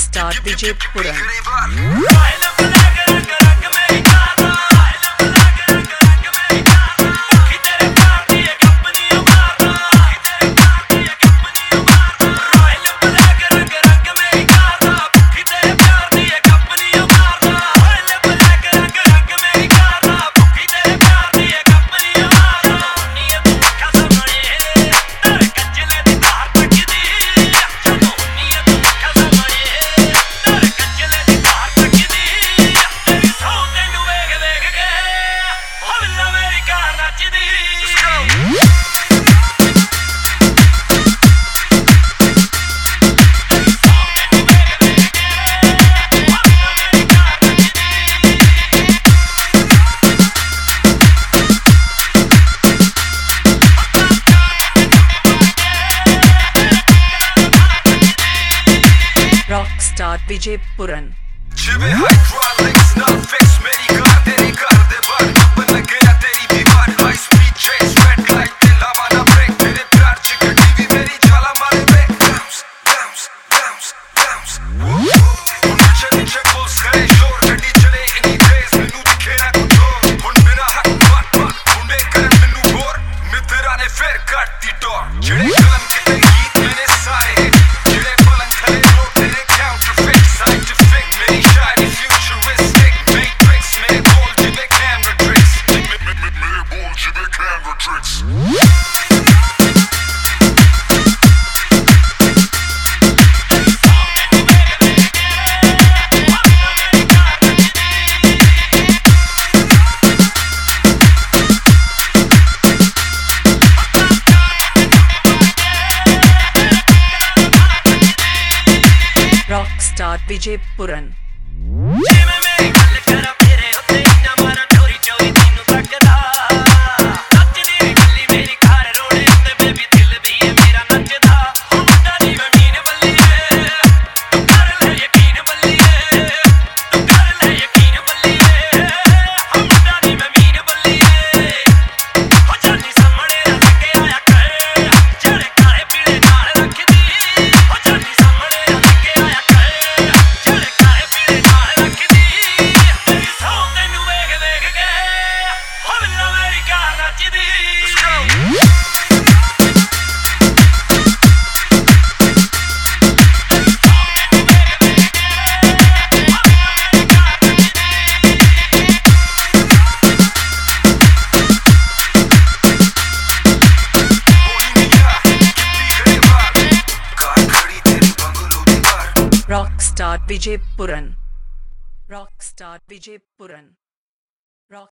Rockstar DJ Puran. विजय पुरन शिवे hydraulics ना फिर काट दी डोर Rockstar DJ Rockstar Vijay Puran. Rockstar Vijay Puran. Rock